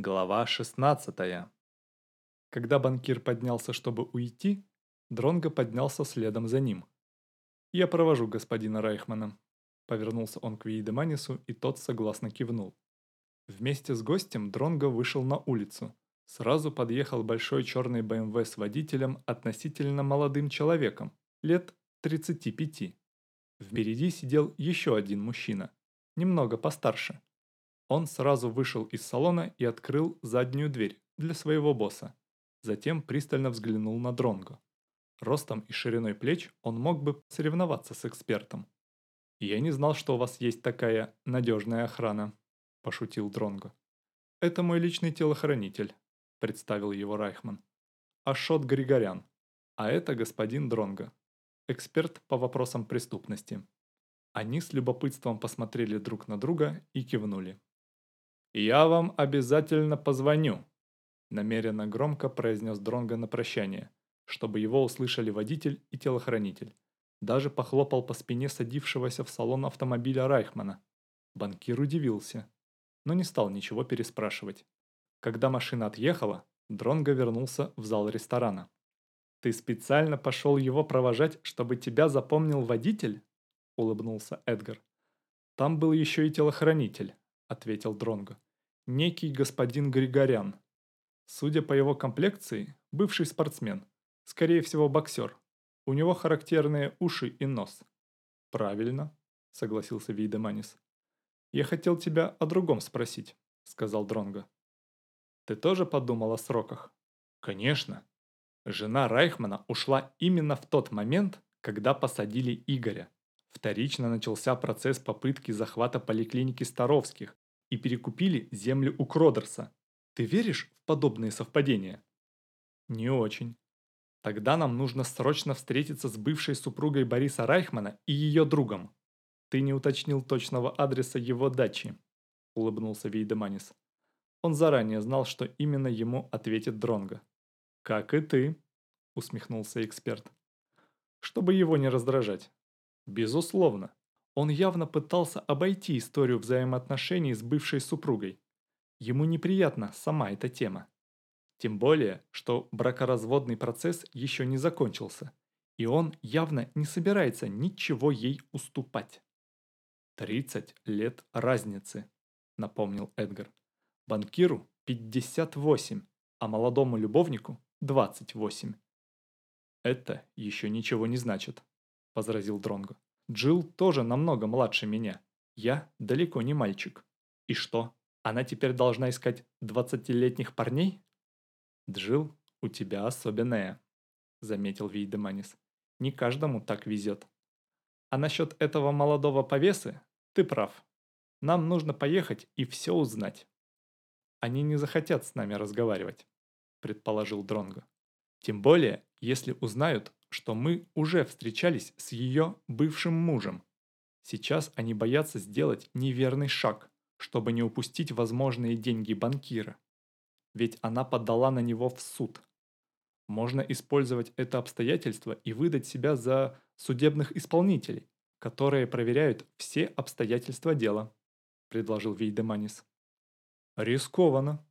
Глава 16 Когда банкир поднялся, чтобы уйти, Дронго поднялся следом за ним. «Я провожу господина Райхмана», — повернулся он к Вейдеманису, и тот согласно кивнул. Вместе с гостем Дронго вышел на улицу. Сразу подъехал большой черный БМВ с водителем относительно молодым человеком, лет 35. Впереди сидел еще один мужчина, немного постарше. Он сразу вышел из салона и открыл заднюю дверь для своего босса. Затем пристально взглянул на Дронго. Ростом и шириной плеч он мог бы соревноваться с экспертом. «Я не знал, что у вас есть такая надежная охрана», – пошутил Дронго. «Это мой личный телохранитель», – представил его Райхман. «Ашот Григорян. А это господин Дронго, эксперт по вопросам преступности». Они с любопытством посмотрели друг на друга и кивнули. «Я вам обязательно позвоню», – намеренно громко произнес Дронго на прощание, чтобы его услышали водитель и телохранитель. Даже похлопал по спине садившегося в салон автомобиля Райхмана. Банкир удивился, но не стал ничего переспрашивать. Когда машина отъехала, Дронго вернулся в зал ресторана. «Ты специально пошел его провожать, чтобы тебя запомнил водитель?» – улыбнулся Эдгар. «Там был еще и телохранитель», – ответил Дронго. «Некий господин Григорян. Судя по его комплекции, бывший спортсмен. Скорее всего, боксер. У него характерные уши и нос». «Правильно», – согласился Вейдеманис. «Я хотел тебя о другом спросить», – сказал Дронго. «Ты тоже подумал о сроках?» «Конечно. Жена Райхмана ушла именно в тот момент, когда посадили Игоря. Вторично начался процесс попытки захвата поликлиники Старовских и перекупили землю у Кродерса. Ты веришь в подобные совпадения? Не очень. Тогда нам нужно срочно встретиться с бывшей супругой Бориса Райхмана и ее другом. Ты не уточнил точного адреса его дачи, улыбнулся Вейдеманис. Он заранее знал, что именно ему ответит Дронго. «Как и ты», — усмехнулся эксперт. «Чтобы его не раздражать». Безусловно. Он явно пытался обойти историю взаимоотношений с бывшей супругой. Ему неприятна сама эта тема. Тем более, что бракоразводный процесс еще не закончился, и он явно не собирается ничего ей уступать. «Тридцать лет разницы», — напомнил Эдгар. «Банкиру 58, а молодому любовнику 28». «Это еще ничего не значит», возразил Дронго. Джилл тоже намного младше меня. Я далеко не мальчик. И что, она теперь должна искать двадцатилетних парней? Джилл, у тебя особенная, заметил Вейдеманис. Не каждому так везет. А насчет этого молодого повесы, ты прав. Нам нужно поехать и все узнать. Они не захотят с нами разговаривать, предположил Дронго. Тем более, если узнают, что мы уже встречались с ее бывшим мужем. Сейчас они боятся сделать неверный шаг, чтобы не упустить возможные деньги банкира. Ведь она подала на него в суд. Можно использовать это обстоятельство и выдать себя за судебных исполнителей, которые проверяют все обстоятельства дела, предложил Вейдеманис. Рискованно,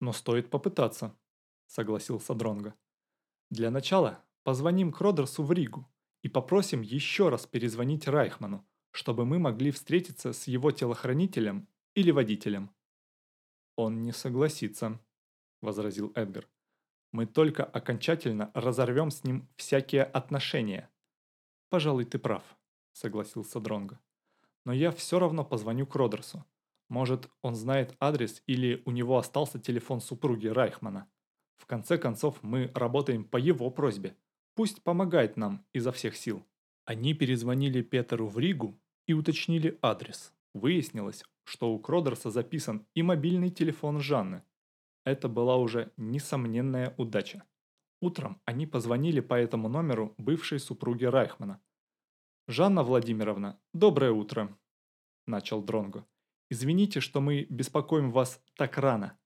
но стоит попытаться, согласился Дронго. Для начала Позвоним Кродерсу в Ригу и попросим еще раз перезвонить Райхману, чтобы мы могли встретиться с его телохранителем или водителем. Он не согласится, возразил Эдгар. Мы только окончательно разорвем с ним всякие отношения. Пожалуй, ты прав, согласился Дронго. Но я все равно позвоню Кродерсу. Может, он знает адрес или у него остался телефон супруги Райхмана. В конце концов, мы работаем по его просьбе. Пусть помогает нам изо всех сил. Они перезвонили Петеру в Ригу и уточнили адрес. Выяснилось, что у Кродерса записан и мобильный телефон Жанны. Это была уже несомненная удача. Утром они позвонили по этому номеру бывшей супруге Райхмана. «Жанна Владимировна, доброе утро», – начал Дронго. «Извините, что мы беспокоим вас так рано.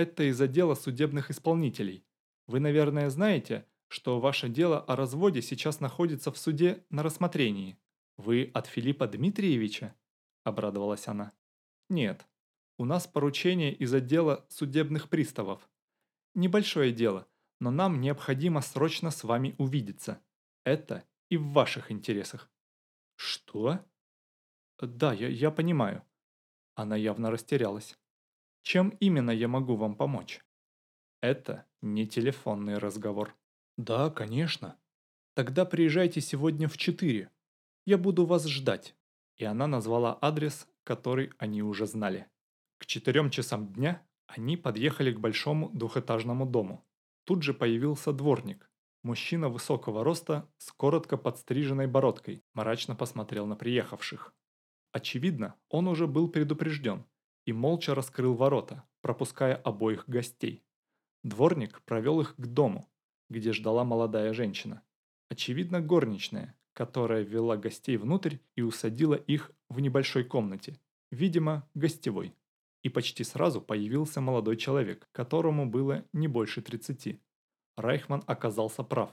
Это из отдела судебных исполнителей. Вы, наверное, знаете, что ваше дело о разводе сейчас находится в суде на рассмотрении. Вы от Филиппа Дмитриевича?» – обрадовалась она. «Нет. У нас поручение из отдела судебных приставов. Небольшое дело, но нам необходимо срочно с вами увидеться. Это и в ваших интересах». «Что?» «Да, я, я понимаю». Она явно растерялась. «Чем именно я могу вам помочь?» «Это не телефонный разговор». «Да, конечно. Тогда приезжайте сегодня в четыре. Я буду вас ждать». И она назвала адрес, который они уже знали. К четырем часам дня они подъехали к большому двухэтажному дому. Тут же появился дворник. Мужчина высокого роста с коротко подстриженной бородкой мрачно посмотрел на приехавших. Очевидно, он уже был предупрежден и молча раскрыл ворота, пропуская обоих гостей. Дворник провел их к дому, где ждала молодая женщина. Очевидно, горничная, которая ввела гостей внутрь и усадила их в небольшой комнате, видимо, гостевой. И почти сразу появился молодой человек, которому было не больше 30. Райхман оказался прав.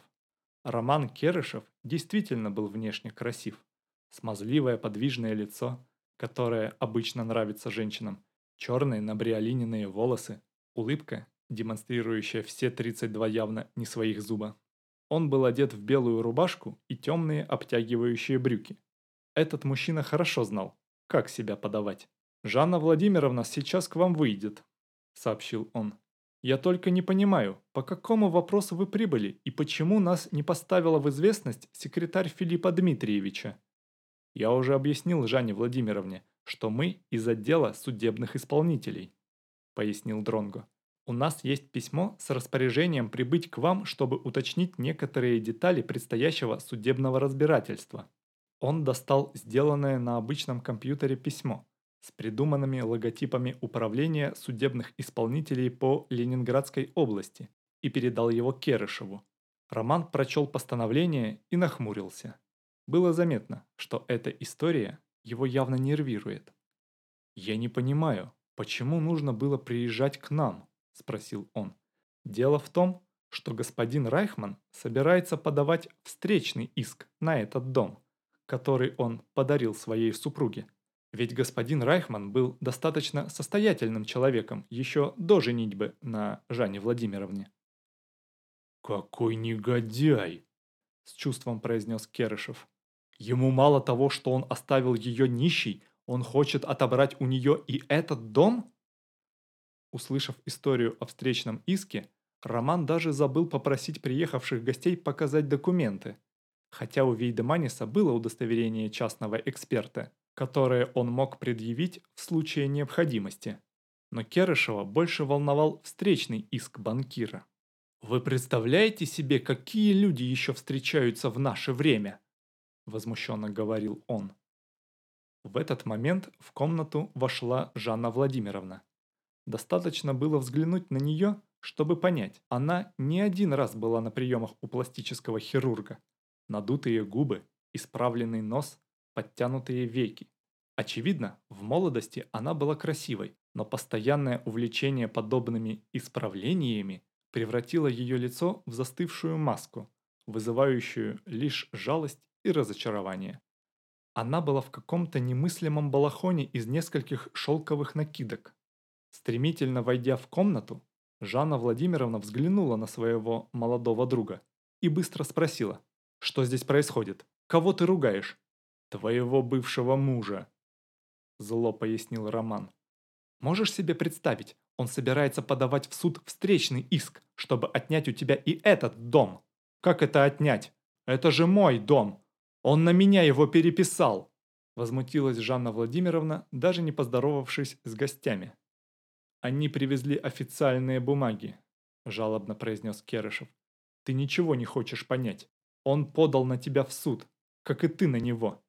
Роман Керышев действительно был внешне красив. Смазливое подвижное лицо, которое обычно нравится женщинам, черные набриолиненные волосы, улыбка, демонстрирующая все 32 явно не своих зуба. Он был одет в белую рубашку и темные обтягивающие брюки. Этот мужчина хорошо знал, как себя подавать. «Жанна Владимировна сейчас к вам выйдет», — сообщил он. «Я только не понимаю, по какому вопросу вы прибыли и почему нас не поставила в известность секретарь Филиппа Дмитриевича?» «Я уже объяснил Жанне Владимировне, что мы из отдела судебных исполнителей», — пояснил Дронго. «У нас есть письмо с распоряжением прибыть к вам, чтобы уточнить некоторые детали предстоящего судебного разбирательства». Он достал сделанное на обычном компьютере письмо с придуманными логотипами Управления судебных исполнителей по Ленинградской области и передал его Керышеву. Роман прочел постановление и нахмурился. Было заметно, что эта история его явно нервирует. «Я не понимаю, почему нужно было приезжать к нам?» – спросил он. «Дело в том, что господин Райхман собирается подавать встречный иск на этот дом, который он подарил своей супруге. Ведь господин Райхман был достаточно состоятельным человеком еще до женитьбы на Жанне Владимировне. «Какой негодяй!» – с чувством произнес Керышев. «Ему мало того, что он оставил ее нищей, он хочет отобрать у нее и этот дом?» Услышав историю о встречном иске, Роман даже забыл попросить приехавших гостей показать документы. Хотя у Вейдеманиса было удостоверение частного эксперта – которые он мог предъявить в случае необходимости. Но Керышева больше волновал встречный иск банкира. «Вы представляете себе, какие люди еще встречаются в наше время?» Возмущенно говорил он. В этот момент в комнату вошла Жанна Владимировна. Достаточно было взглянуть на нее, чтобы понять, она не один раз была на приемах у пластического хирурга. Надутые губы, исправленный нос, подтянутые веки. Очевидно, в молодости она была красивой, но постоянное увлечение подобными исправлениями превратило ее лицо в застывшую маску, вызывающую лишь жалость и разочарование. Она была в каком-то немыслимом балахоне из нескольких шелковых накидок. Стремительно войдя в комнату, Жанна Владимировна взглянула на своего молодого друга и быстро спросила, что здесь происходит, кого ты ругаешь? Твоего бывшего мужа, зло пояснил Роман. Можешь себе представить, он собирается подавать в суд встречный иск, чтобы отнять у тебя и этот дом. Как это отнять? Это же мой дом. Он на меня его переписал. Возмутилась Жанна Владимировна, даже не поздоровавшись с гостями. Они привезли официальные бумаги, жалобно произнес Керышев. Ты ничего не хочешь понять. Он подал на тебя в суд, как и ты на него.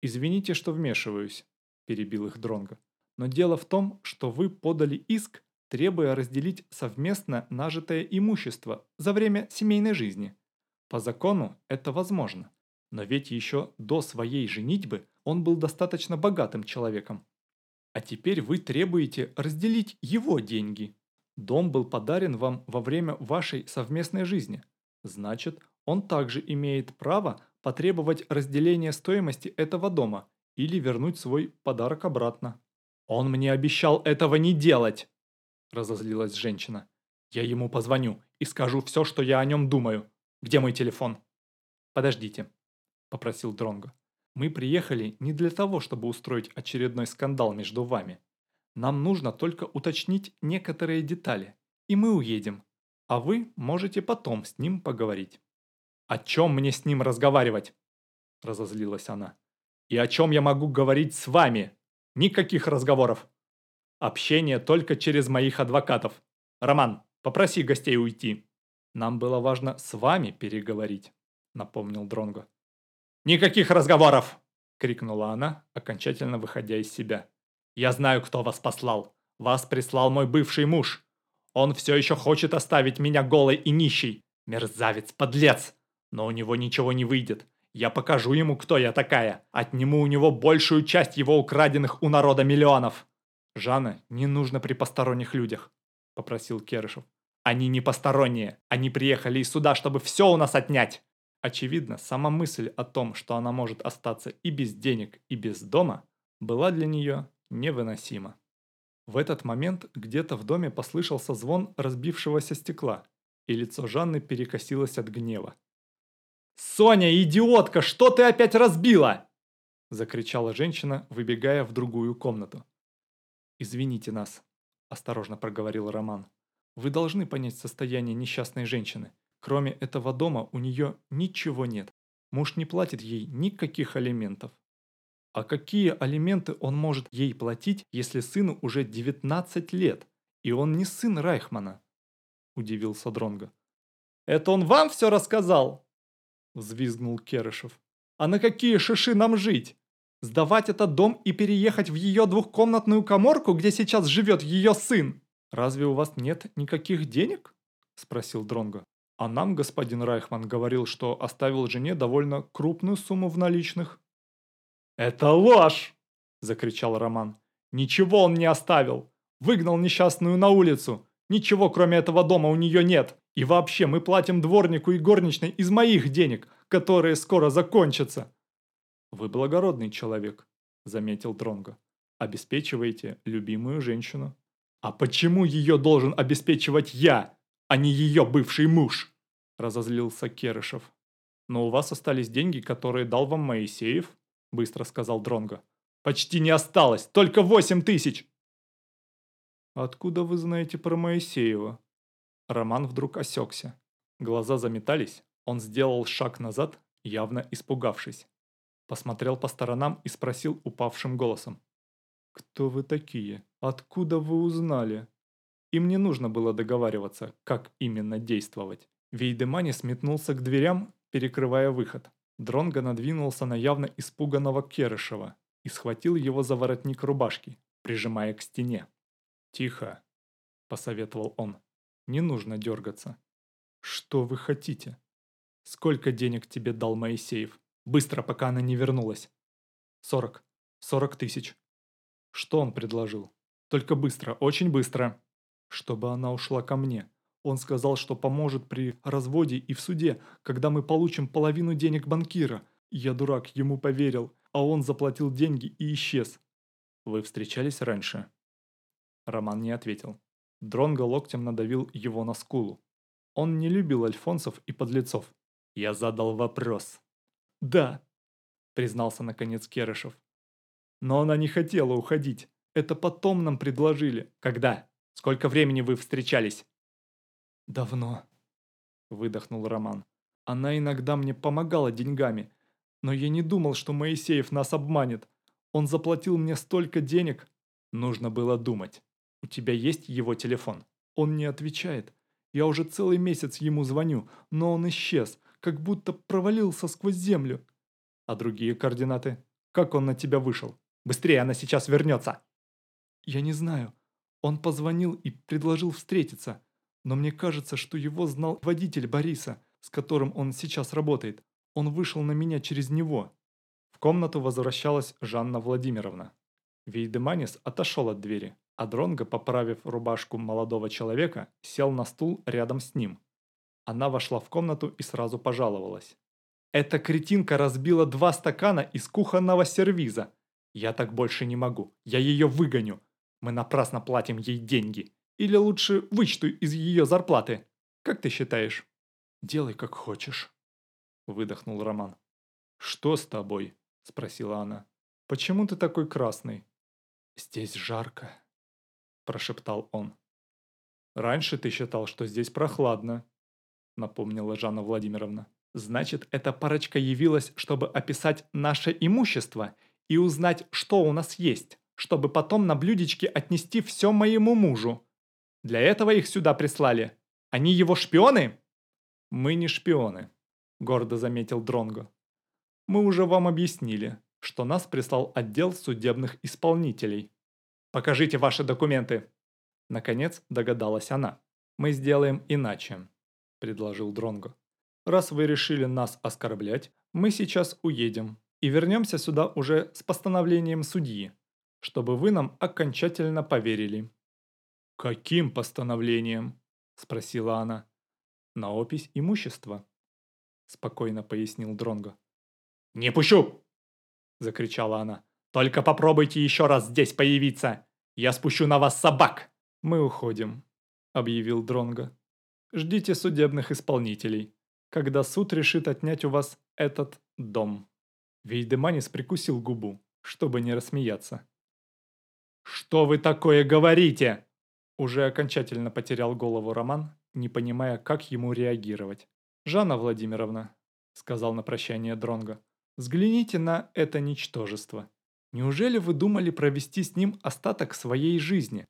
Извините, что вмешиваюсь, перебил их Дронго. Но дело в том, что вы подали иск, требуя разделить совместно нажитое имущество за время семейной жизни. По закону это возможно. Но ведь еще до своей женитьбы он был достаточно богатым человеком. А теперь вы требуете разделить его деньги. Дом был подарен вам во время вашей совместной жизни. Значит, он также имеет право потребовать разделения стоимости этого дома или вернуть свой подарок обратно. «Он мне обещал этого не делать!» Разозлилась женщина. «Я ему позвоню и скажу все, что я о нем думаю. Где мой телефон?» «Подождите», — попросил Дронго. «Мы приехали не для того, чтобы устроить очередной скандал между вами. Нам нужно только уточнить некоторые детали, и мы уедем. А вы можете потом с ним поговорить». «О чем мне с ним разговаривать?» – разозлилась она. «И о чем я могу говорить с вами? Никаких разговоров. Общение только через моих адвокатов. Роман, попроси гостей уйти. Нам было важно с вами переговорить», – напомнил Дронго. «Никаких разговоров!» – крикнула она, окончательно выходя из себя. «Я знаю, кто вас послал. Вас прислал мой бывший муж. Он все еще хочет оставить меня голой и нищей. Мерзавец, подлец! Но у него ничего не выйдет. Я покажу ему, кто я такая. Отниму у него большую часть его украденных у народа миллионов. Жанна, не нужно при посторонних людях, попросил Керышев. Они не посторонние. Они приехали из суда, чтобы все у нас отнять. Очевидно, сама мысль о том, что она может остаться и без денег, и без дома, была для нее невыносима. В этот момент где-то в доме послышался звон разбившегося стекла, и лицо Жанны перекосилось от гнева. «Соня, идиотка, что ты опять разбила?» Закричала женщина, выбегая в другую комнату. «Извините нас», – осторожно проговорил Роман. «Вы должны понять состояние несчастной женщины. Кроме этого дома у нее ничего нет. Муж не платит ей никаких алиментов. А какие алименты он может ей платить, если сыну уже 19 лет, и он не сын Райхмана?» – удивился Дронго. «Это он вам все рассказал?» взвизгнул Керышев. «А на какие шиши нам жить? Сдавать этот дом и переехать в ее двухкомнатную коморку, где сейчас живет ее сын? Разве у вас нет никаких денег?» Спросил Дронго. «А нам господин Райхман говорил, что оставил жене довольно крупную сумму в наличных». «Это ложь!» – закричал Роман. «Ничего он не оставил! Выгнал несчастную на улицу! Ничего кроме этого дома у нее нет!» И вообще, мы платим дворнику и горничной из моих денег, которые скоро закончатся. Вы благородный человек, заметил Дронго. Обеспечиваете любимую женщину. А почему ее должен обеспечивать я, а не ее бывший муж? Разозлился Керышев. Но у вас остались деньги, которые дал вам Моисеев, быстро сказал Дронго. Почти не осталось, только восемь тысяч. Откуда вы знаете про Моисеева? Роман вдруг осекся. Глаза заметались, он сделал шаг назад, явно испугавшись. Посмотрел по сторонам и спросил упавшим голосом. «Кто вы такие? Откуда вы узнали?» Им не нужно было договариваться, как именно действовать. Вейдемани сметнулся к дверям, перекрывая выход. Дронго надвинулся на явно испуганного Керышева и схватил его за воротник рубашки, прижимая к стене. «Тихо», – посоветовал он. Не нужно дергаться. Что вы хотите? Сколько денег тебе дал Моисеев? Быстро, пока она не вернулась. Сорок. Сорок тысяч. Что он предложил? Только быстро, очень быстро. Чтобы она ушла ко мне. Он сказал, что поможет при разводе и в суде, когда мы получим половину денег банкира. Я дурак, ему поверил, а он заплатил деньги и исчез. Вы встречались раньше? Роман не ответил. Дронго локтем надавил его на скулу. Он не любил альфонсов и подлецов. Я задал вопрос. «Да», — признался наконец Керышев. «Но она не хотела уходить. Это потом нам предложили. Когда? Сколько времени вы встречались?» «Давно», — выдохнул Роман. «Она иногда мне помогала деньгами, но я не думал, что Моисеев нас обманет. Он заплатил мне столько денег. Нужно было думать». У тебя есть его телефон? Он не отвечает. Я уже целый месяц ему звоню, но он исчез, как будто провалился сквозь землю. А другие координаты? Как он на тебя вышел? Быстрее, она сейчас вернется. Я не знаю. Он позвонил и предложил встретиться. Но мне кажется, что его знал водитель Бориса, с которым он сейчас работает. Он вышел на меня через него. В комнату возвращалась Жанна Владимировна. Вейдеманис отошел от двери а Дронго, поправив рубашку молодого человека, сел на стул рядом с ним. Она вошла в комнату и сразу пожаловалась. «Эта кретинка разбила два стакана из кухонного сервиза. Я так больше не могу. Я ее выгоню. Мы напрасно платим ей деньги. Или лучше вычту из ее зарплаты. Как ты считаешь? Делай как хочешь. Выдохнул Роман. Что с тобой? Спросила она. Почему ты такой красный? Здесь жарко. Прошептал он. Раньше ты считал, что здесь прохладно. Напомнила Жанна Владимировна. Значит, эта парочка явилась, чтобы описать наше имущество и узнать, что у нас есть, чтобы потом на блюдечке отнести все моему мужу. Для этого их сюда прислали. Они его шпионы? Мы не шпионы, гордо заметил Дронго. Мы уже вам объяснили, что нас прислал отдел судебных исполнителей. Покажите ваши документы. Наконец догадалась она. Мы сделаем иначе, предложил Дронго. Раз вы решили нас оскорблять, мы сейчас уедем и вернемся сюда уже с постановлением судьи, чтобы вы нам окончательно поверили». «Каким постановлением?» – спросила она. «На опись имущества», – спокойно пояснил Дронго. «Не пущу!» – закричала она. «Только попробуйте еще раз здесь появиться! Я спущу на вас собак!» «Мы уходим», – объявил Дронго. «Ждите судебных исполнителей, когда суд решит отнять у вас этот дом». Вейдеманис прикусил губу, чтобы не рассмеяться. «Что вы такое говорите?» Уже окончательно потерял голову Роман, не понимая, как ему реагировать. «Жанна Владимировна», — сказал на прощание Дронго, — «взгляните на это ничтожество. Неужели вы думали провести с ним остаток своей жизни?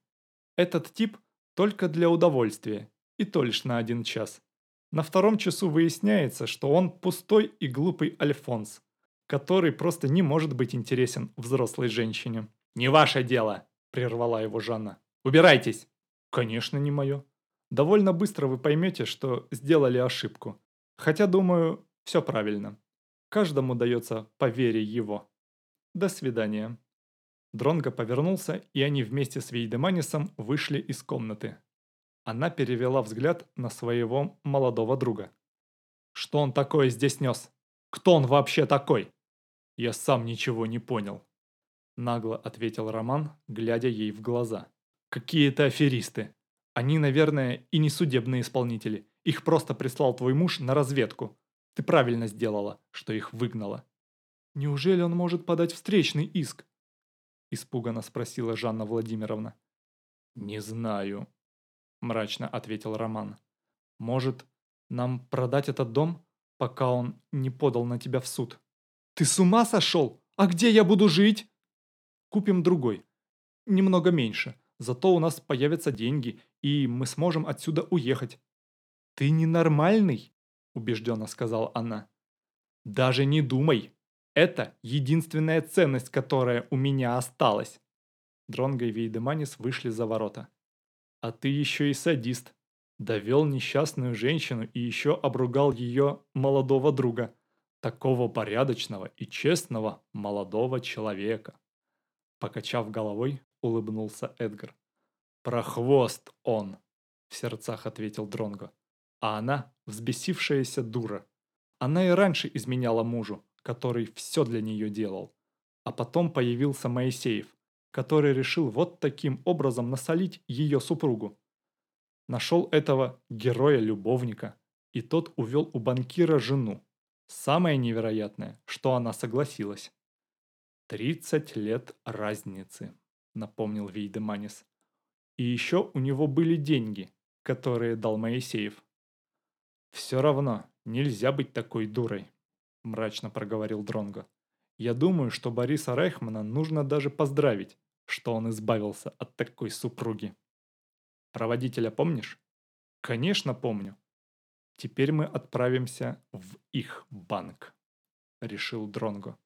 Этот тип только для удовольствия, и то лишь на один час. На втором часу выясняется, что он пустой и глупый Альфонс, который просто не может быть интересен взрослой женщине. «Не ваше дело!» – прервала его Жанна. «Убирайтесь!» «Конечно, не мое. Довольно быстро вы поймете, что сделали ошибку. Хотя, думаю, все правильно. Каждому дается по вере его. До свидания». Дронго повернулся, и они вместе с Вейдеманисом вышли из комнаты. Она перевела взгляд на своего молодого друга. «Что он такое здесь нес? Кто он вообще такой?» Я сам ничего не понял. Нагло ответил Роман, глядя ей в глаза. Какие-то аферисты. Они, наверное, и не судебные исполнители. Их просто прислал твой муж на разведку. Ты правильно сделала, что их выгнала. Неужели он может подать встречный иск? Испуганно спросила Жанна Владимировна. Не знаю, мрачно ответил Роман. Может, нам продать этот дом, пока он не подал на тебя в суд? Ты с ума сошел? А где я буду жить? Купим другой. Немного меньше. Зато у нас появятся деньги, и мы сможем отсюда уехать. Ты ненормальный, убежденно сказала она. Даже не думай. Это единственная ценность, которая у меня осталась. Дронго и Вейдеманис вышли за ворота. А ты еще и садист. Довел несчастную женщину и еще обругал ее молодого друга такого порядочного и честного молодого человека. Покачав головой, улыбнулся Эдгар. «Прохвост он!» – в сердцах ответил Дронго. А она – взбесившаяся дура. Она и раньше изменяла мужу, который все для нее делал. А потом появился Моисеев, который решил вот таким образом насолить ее супругу. Нашел этого героя-любовника, и тот увел у банкира жену, Самое невероятное, что она согласилась. «Тридцать лет разницы», — напомнил Вейдеманис. «И еще у него были деньги, которые дал Моисеев». «Все равно, нельзя быть такой дурой», — мрачно проговорил Дронго. «Я думаю, что Бориса Рейхмана нужно даже поздравить, что он избавился от такой супруги». «Проводителя помнишь?» «Конечно помню. Теперь мы отправимся в их банк, решил Дронго.